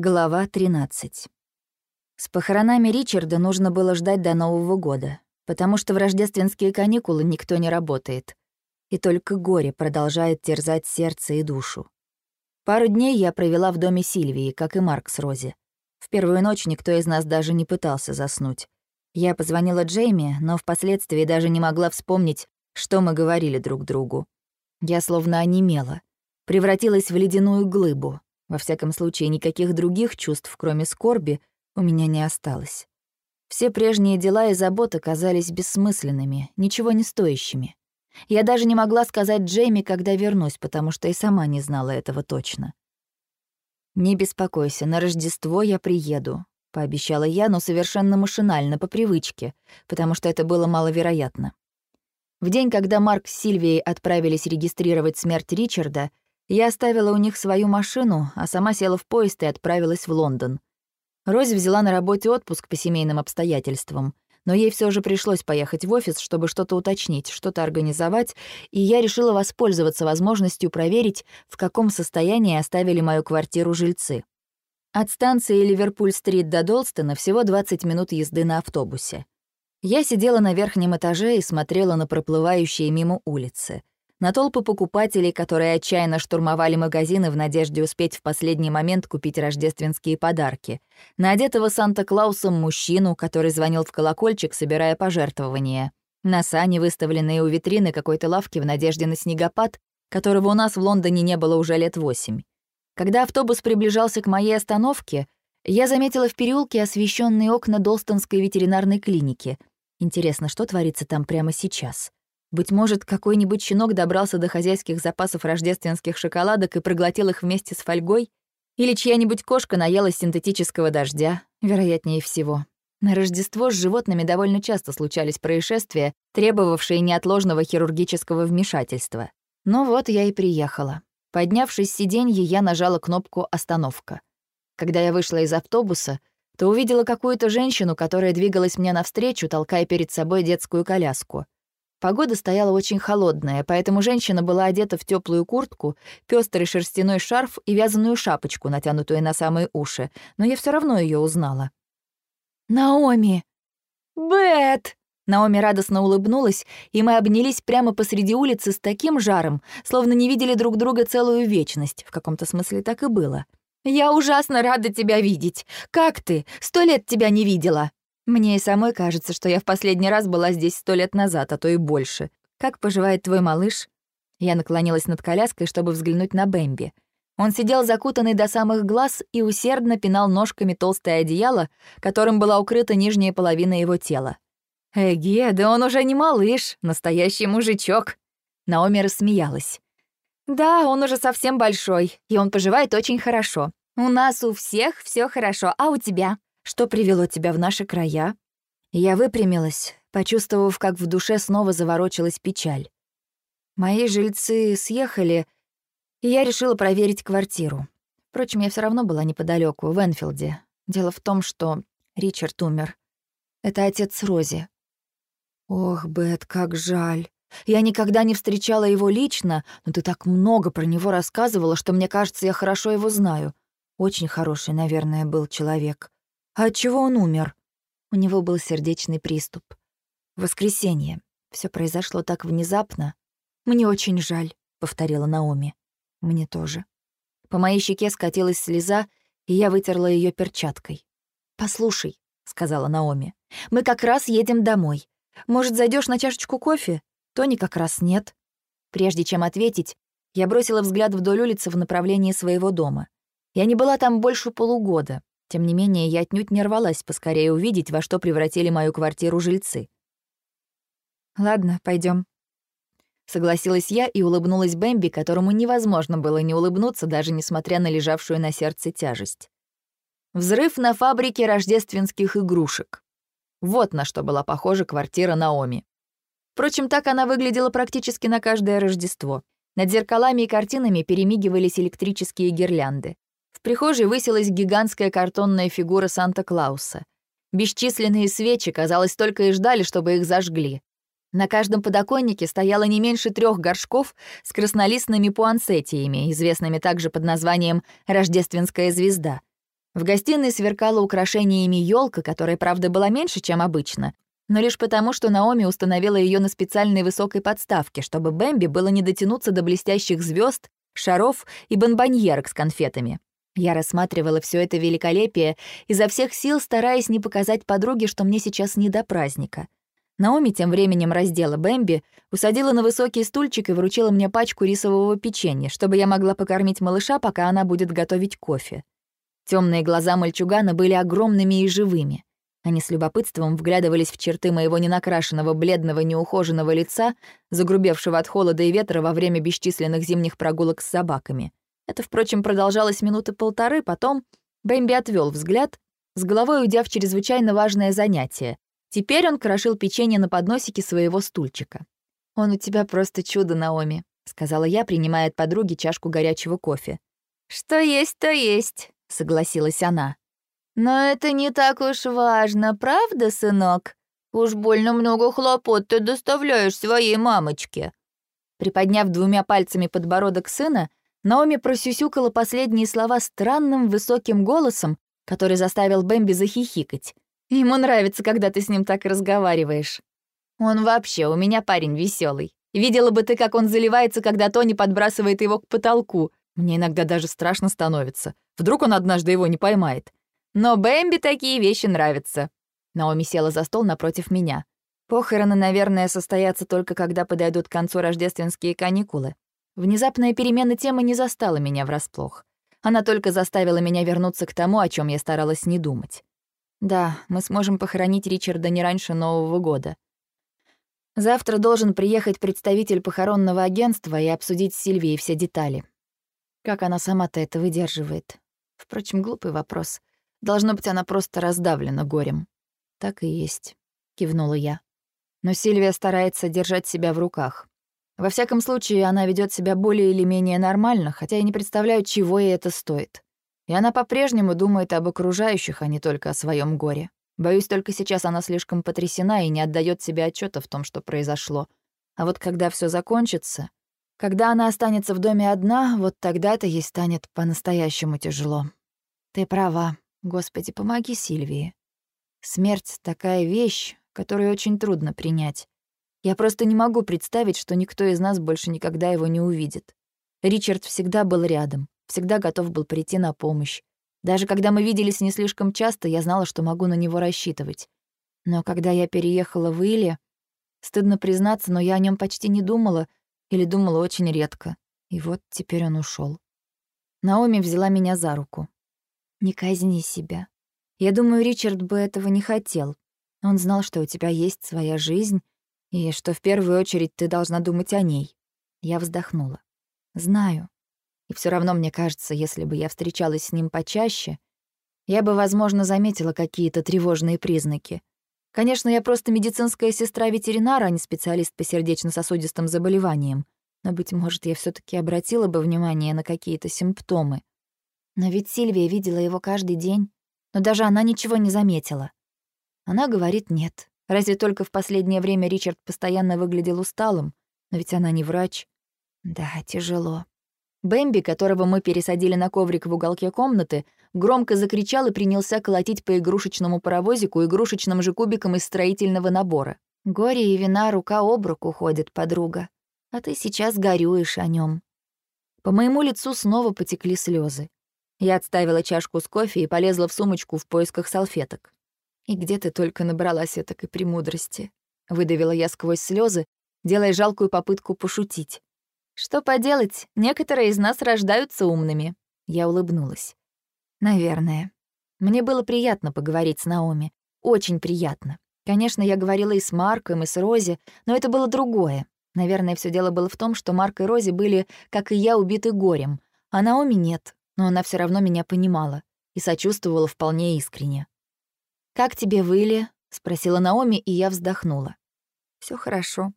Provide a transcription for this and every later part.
Глава 13. С похоронами Ричарда нужно было ждать до Нового года, потому что в рождественские каникулы никто не работает. И только горе продолжает терзать сердце и душу. Пару дней я провела в доме Сильвии, как и Марк с Рози. В первую ночь никто из нас даже не пытался заснуть. Я позвонила Джейми, но впоследствии даже не могла вспомнить, что мы говорили друг другу. Я словно онемела, превратилась в ледяную глыбу, во всяком случае, никаких других чувств, кроме скорби, у меня не осталось. Все прежние дела и заботы казались бессмысленными, ничего не стоящими. Я даже не могла сказать Джейми, когда вернусь, потому что и сама не знала этого точно. «Не беспокойся, на Рождество я приеду», — пообещала я, но совершенно машинально, по привычке, потому что это было маловероятно. В день, когда Марк с Сильвией отправились регистрировать смерть Ричарда, я оставила у них свою машину, а сама села в поезд и отправилась в Лондон. Рози взяла на работе отпуск по семейным обстоятельствам, но ей все же пришлось поехать в офис, чтобы что-то уточнить, что-то организовать, и я решила воспользоваться возможностью проверить, в каком состоянии оставили мою квартиру жильцы. От станции Ливерпуль-стрит до Долстона всего 20 минут езды на автобусе. Я сидела на верхнем этаже и смотрела на проплывающие мимо улицы — на толпы покупателей, которые отчаянно штурмовали магазины в надежде успеть в последний момент купить рождественские подарки, на одетого Санта-Клаусом мужчину, который звонил в колокольчик, собирая пожертвования, на сани, выставленные у витрины какой-то лавки в надежде на снегопад, которого у нас в Лондоне не было уже лет восемь. Когда автобус приближался к моей остановке, я заметила в переулке освещенные окна Долстонской ветеринарной клиники. Интересно, что творится там прямо сейчас? Быть может, какой-нибудь щенок добрался до хозяйских запасов рождественских шоколадок и проглотил их вместе с фольгой? Или чья-нибудь кошка наелась синтетического дождя? Вероятнее всего. На Рождество с животными довольно часто случались происшествия, требовавшие неотложного хирургического вмешательства. Но вот я и приехала. Поднявшись с сиденья, я нажала кнопку «Остановка». Когда я вышла из автобуса, то увидела какую-то женщину, которая двигалась мне навстречу, толкая перед собой детскую коляску — Погода стояла очень холодная, поэтому женщина была одета в теплую куртку, пестрый шерстяной шарф и вязаную шапочку, натянутую на самые уши, но я все равно ее узнала. «Наоми!» «Бет!» Наоми радостно улыбнулась, и мы обнялись прямо посреди улицы с таким жаром, словно не видели друг друга целую вечность. В каком-то смысле так и было. «Я ужасно рада тебя видеть. Как ты? Сто лет тебя не видела!» Мне и самой кажется, что я в последний раз была здесь сто лет назад, а то и больше. Как поживает твой малыш?» Я наклонилась над коляской, чтобы взглянуть на Бэмби. Он сидел закутанный до самых глаз и усердно пинал ножками толстое одеяло, которым была укрыта нижняя половина его тела. «Эге, да он уже не малыш, настоящий мужичок!» Наоми рассмеялась. «Да, он уже совсем большой, и он поживает очень хорошо. У нас у всех все хорошо, а у тебя?» Что привело тебя в наши края?» Я выпрямилась, почувствовав, как в душе снова заворочилась печаль. Мои жильцы съехали, и я решила проверить квартиру. Впрочем, я все равно была неподалеку, в Энфилде. Дело в том, что Ричард умер. Это отец Рози. Ох, Бет, как жаль. Я никогда не встречала его лично, но ты так много про него рассказывала, что мне кажется, я хорошо его знаю. Очень хороший, наверное, был человек. А от чего он умер? У него был сердечный приступ. Воскресенье. Все произошло так внезапно. Мне очень жаль, повторила Наоми. Мне тоже. По моей щеке скатилась слеза, и я вытерла ее перчаткой. «Послушай», — сказала Наоми, — «мы как раз едем домой. Может, зайдешь на чашечку кофе? Тони как раз нет». Прежде чем ответить, я бросила взгляд вдоль улицы в направлении своего дома. Я не была там больше полугода, тем не менее, я отнюдь не рвалась поскорее увидеть, во что превратили мою квартиру жильцы. «Ладно, пойдем. Согласилась я и улыбнулась Бэмби, которому невозможно было не улыбнуться, даже несмотря на лежавшую на сердце тяжесть. Взрыв на фабрике рождественских игрушек. Вот на что была похожа квартира Наоми. Впрочем, так она выглядела практически на каждое Рождество. Над зеркалами и картинами перемигивались электрические гирлянды. В прихожей высилась гигантская картонная фигура Санта-Клауса. Бесчисленные свечи, казалось, только и ждали, чтобы их зажгли. На каждом подоконнике стояло не меньше трех горшков с краснолистными пуансетиями, известными также под названием «Рождественская звезда». В гостиной сверкала украшениями елка, которая, правда, была меньше, чем обычно, но лишь потому, что Наоми установила ее на специальной высокой подставке, чтобы Бэмби было не дотянуться до блестящих звезд, шаров и бонбоньерок с конфетами. Я рассматривала все это великолепие, изо всех сил стараясь не показать подруге, что мне сейчас не до праздника. Наоми тем временем раздела Бэмби, усадила на высокий стульчик и вручила мне пачку рисового печенья, чтобы я могла покормить малыша, пока она будет готовить кофе. Темные глаза мальчугана были огромными и живыми. Они с любопытством вглядывались в черты моего ненакрашенного, бледного, неухоженного лица, загрубевшего от холода и ветра во время бесчисленных зимних прогулок с собаками. Это, впрочем, продолжалось минуты полторы, потом Бэмби отвел взгляд, с головой уйдя в чрезвычайно важное занятие. Теперь он крошил печенье на подносике своего стульчика. «Он у тебя просто чудо, Наоми», — сказала я, принимая от подруги чашку горячего кофе. «Что есть, то есть», — согласилась она. «Но это не так уж важно, правда, сынок? Уж больно много хлопот ты доставляешь своей мамочке». Приподняв двумя пальцами подбородок сына, Наоми просюсюкала последние слова странным высоким голосом, который заставил Бэмби захихикать. Ему нравится, когда ты с ним так разговариваешь. Он вообще у меня парень веселый. Видела бы ты, как он заливается, когда Тони подбрасывает его к потолку. Мне иногда даже страшно становится. Вдруг он однажды его не поймает. Но Бэмби такие вещи нравятся». Наоми села за стол напротив меня. Похороны, наверное, состоятся только когда подойдут к концу рождественские каникулы. Внезапная перемена темы не застала меня врасплох. Она только заставила меня вернуться к тому, о чем я старалась не думать. Да, мы сможем похоронить Ричарда не раньше Нового года. Завтра должен приехать представитель похоронного агентства и обсудить с Сильвией все детали. Как она сама-то это выдерживает? Впрочем, глупый вопрос. Должно быть, она просто раздавлена горем. Так и есть, кивнула я. Но Сильвия старается держать себя в руках. Во всяком случае, она ведет себя более или менее нормально, хотя я не представляю, чего ей это стоит. И она по-прежнему думает об окружающих, а не только о своем горе. Боюсь, только сейчас она слишком потрясена и не отдает себе отчета в том, что произошло. А вот когда все закончится, когда она останется в доме одна, вот тогда-то ей станет по-настоящему тяжело. Ты права, Господи, помоги Сильвии. Смерть — такая вещь, которую очень трудно принять. Я просто не могу представить, что никто из нас больше никогда его не увидит. Ричард всегда был рядом, всегда готов был прийти на помощь. Даже когда мы виделись не слишком часто, я знала, что могу на него рассчитывать. Но когда я переехала в Иле, стыдно признаться, но я о нем почти не думала или думала очень редко. И вот теперь он ушел. Наоми взяла меня за руку. Не казни себя. Я думаю, Ричард бы этого не хотел. Он знал, что у тебя есть своя жизнь, и что в первую очередь ты должна думать о ней. Я вздохнула. Знаю. И все равно мне кажется, если бы я встречалась с ним почаще, я бы, возможно, заметила какие-то тревожные признаки. Конечно, я просто медицинская сестра-ветеринара, а не специалист по сердечно-сосудистым заболеваниям. Но, быть может, я все таки обратила бы внимание на какие-то симптомы. Но ведь Сильвия видела его каждый день, но даже она ничего не заметила. Она говорит нет. Разве только в последнее время Ричард постоянно выглядел усталым, но ведь она не врач. Да, тяжело. Бэмби, которого мы пересадили на коврик в уголке комнаты, громко закричал и принялся колотить по игрушечному паровозику игрушечным же кубиком из строительного набора. «Горе и вина рука об руку ходят, подруга. А ты сейчас горюешь о нем. По моему лицу снова потекли слезы. Я отставила чашку с кофе и полезла в сумочку в поисках салфеток. «И где ты только набралась этакой премудрости?» — выдавила я сквозь слезы, делая жалкую попытку пошутить. «Что поделать, некоторые из нас рождаются умными». Я улыбнулась. «Наверное. Мне было приятно поговорить с Наоми. Очень приятно. Конечно, я говорила и с Марком, и с Рози, но это было другое. Наверное, все дело было в том, что Марк и Рози были, как и я, убиты горем, а Наоми нет но она все равно меня понимала и сочувствовала вполне искренне. «Как тебе выли?» — спросила Наоми, и я вздохнула. Все хорошо.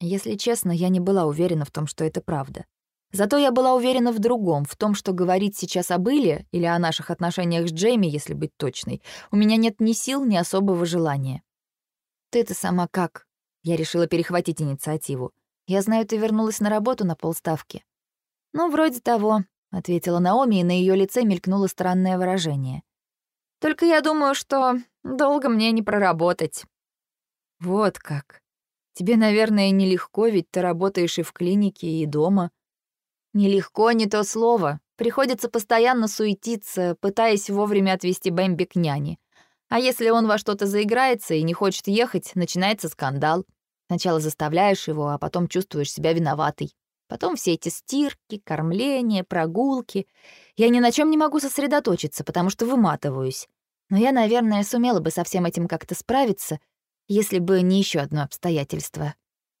Если честно, я не была уверена в том, что это правда. Зато я была уверена в другом, в том, что говорить сейчас об Иле или о наших отношениях с Джейми, если быть точной, у меня нет ни сил, ни особого желания. «Ты-то сама как?» Я решила перехватить инициативу. «Я знаю, ты вернулась на работу на полставки». «Ну, вроде того. — ответила Наоми, и на ее лице мелькнуло странное выражение. Только я думаю, что долго мне не проработать». «Вот как. Тебе, наверное, нелегко, ведь ты работаешь и в клинике, и дома». «Нелегко не то слово. Приходится постоянно суетиться, пытаясь вовремя отвезти Бэмби к няне. А если он во что-то заиграется и не хочет ехать, начинается скандал. Сначала заставляешь его, а потом чувствуешь себя виноватой. Потом все эти стирки, кормления, прогулки. Я ни на чем не могу сосредоточиться, потому что выматываюсь. Но я, наверное, сумела бы со всем этим как-то справиться, если бы не еще одно обстоятельство.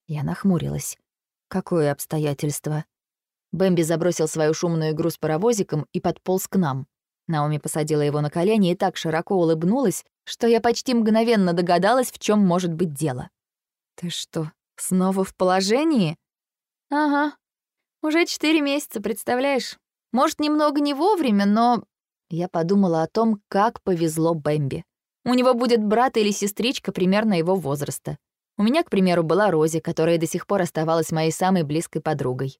Я нахмурилась. Какое обстоятельство? Бэмби забросил свою шумную игру с паровозиком и подполз к нам. Наоми посадила его на колени и так широко улыбнулась, что я почти мгновенно догадалась, в чем может быть дело. «Ты что, снова в положении?» «Ага. Уже четыре месяца, представляешь? Может, немного не вовремя, но...» Я подумала о том, как повезло Бэмби. У него будет брат или сестричка примерно его возраста. У меня, к примеру, была Рози, которая до сих пор оставалась моей самой близкой подругой.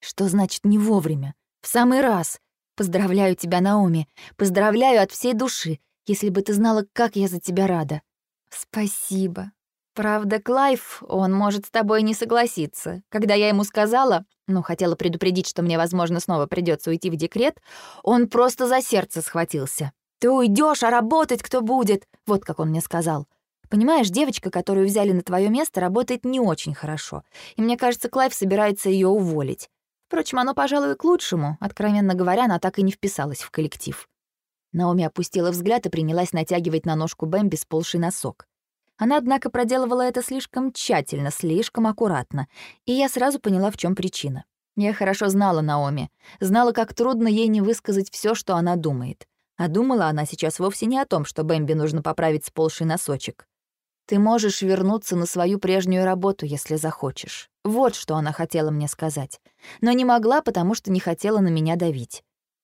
«Что значит не вовремя? В самый раз. Поздравляю тебя, Наоми. Поздравляю от всей души. Если бы ты знала, как я за тебя рада». «Спасибо», Правда, Клайв, он может с тобой не согласиться. Когда я ему сказала, ну, хотела предупредить, что мне, возможно, снова придется уйти в декрет, он просто за сердце схватился. «Ты уйдешь, а работать кто будет?» Вот как он мне сказал. Понимаешь, девочка, которую взяли на твое место, работает не очень хорошо. И мне кажется, Клайв собирается ее уволить. Впрочем, оно, пожалуй, к лучшему. Откровенно говоря, она так и не вписалась в коллектив. Наоми опустила взгляд и принялась натягивать на ножку Бэмби сползший носок. Она, однако, проделывала это слишком тщательно, слишком аккуратно, и я сразу поняла, в чем причина. Я хорошо знала Наоми, знала, как трудно ей не высказать все, что она думает. А думала она сейчас вовсе не о том, что Бэмби нужно поправить сползший носочек. «Ты можешь вернуться на свою прежнюю работу, если захочешь». Вот что она хотела мне сказать. Но не могла, потому что не хотела на меня давить.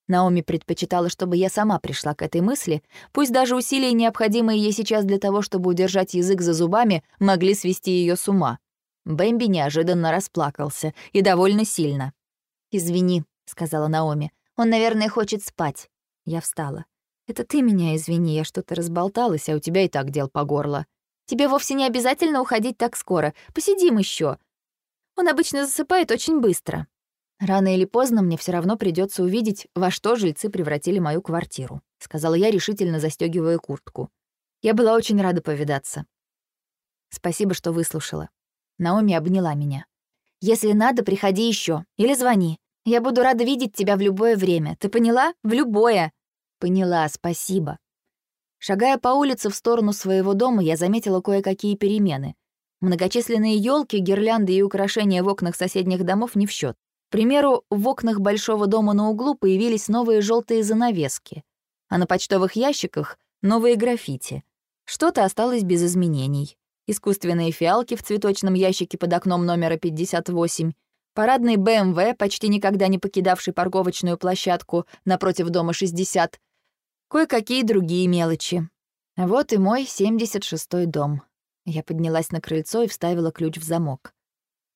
Наоми предпочитала, чтобы я сама пришла к этой мысли, пусть даже усилия, необходимые ей сейчас для того, чтобы удержать язык за зубами, могли свести ее с ума. Бэмби неожиданно расплакался, и довольно сильно. «Извини», — сказала Наоми, — «он, наверное, хочет спать». Я встала. «Это ты меня извини, я что-то разболталась, а у тебя и так дел по горло. Тебе вовсе не обязательно уходить так скоро, посидим еще. Он обычно засыпает очень быстро». «Рано или поздно мне все равно придется увидеть, во что жильцы превратили мою квартиру», — сказала я, решительно застегивая куртку. Я была очень рада повидаться. «Спасибо, что выслушала». Наоми обняла меня. «Если надо, приходи еще или звони. Я буду рада видеть тебя в любое время. Ты поняла? В любое!» «Поняла, спасибо». Шагая по улице в сторону своего дома, я заметила кое-какие перемены. Многочисленные елки, гирлянды и украшения в окнах соседних домов не в счет. К примеру, в окнах большого дома на углу появились новые желтые занавески, а на почтовых ящиках — новые граффити. Что-то осталось без изменений. Искусственные фиалки в цветочном ящике под окном номера 58, парадный БМВ, почти никогда не покидавший парковочную площадку напротив дома 60, кое-какие другие мелочи. Вот и мой 76-й дом. Я поднялась на крыльцо и вставила ключ в замок.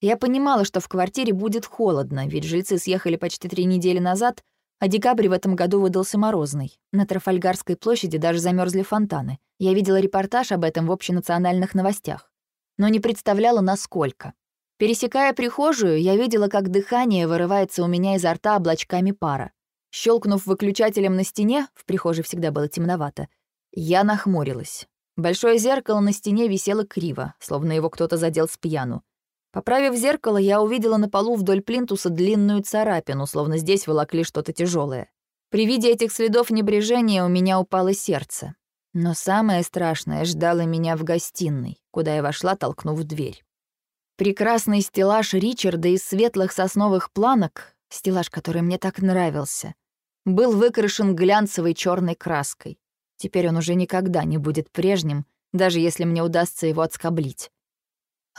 Я понимала, что в квартире будет холодно, ведь жильцы съехали почти три недели назад, а декабрь в этом году выдался морозный. На Трафальгарской площади даже замерзли фонтаны. Я видела репортаж об этом в общенациональных новостях. Но не представляла, насколько. Пересекая прихожую, я видела, как дыхание вырывается у меня изо рта облачками пара. Щелкнув выключателем на стене, в прихожей всегда было темновато, я нахмурилась. Большое зеркало на стене висело криво, словно его кто-то задел с пьяну. Поправив зеркало, я увидела на полу вдоль плинтуса длинную царапину, словно здесь волокли что-то тяжелое. При виде этих следов небрежения у меня упало сердце. Но самое страшное ждало меня в гостиной, куда я вошла, толкнув дверь. Прекрасный стеллаж Ричарда из светлых сосновых планок, стеллаж, который мне так нравился, был выкрашен глянцевой черной краской. Теперь он уже никогда не будет прежним, даже если мне удастся его отскоблить.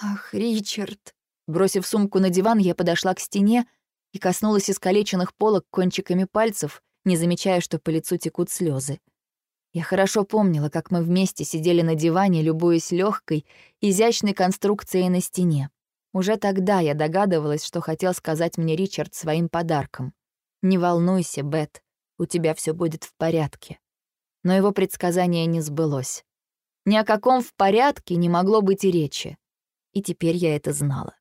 «Ах, Ричард!» Бросив сумку на диван, я подошла к стене и коснулась искалеченных полок кончиками пальцев, не замечая, что по лицу текут слезы. Я хорошо помнила, как мы вместе сидели на диване, любуясь легкой, изящной конструкцией на стене. Уже тогда я догадывалась, что хотел сказать мне Ричард своим подарком. «Не волнуйся, Бет, у тебя все будет в порядке». Но его предсказание не сбылось. Ни о каком в порядке не могло быть и речи. И теперь я это знала.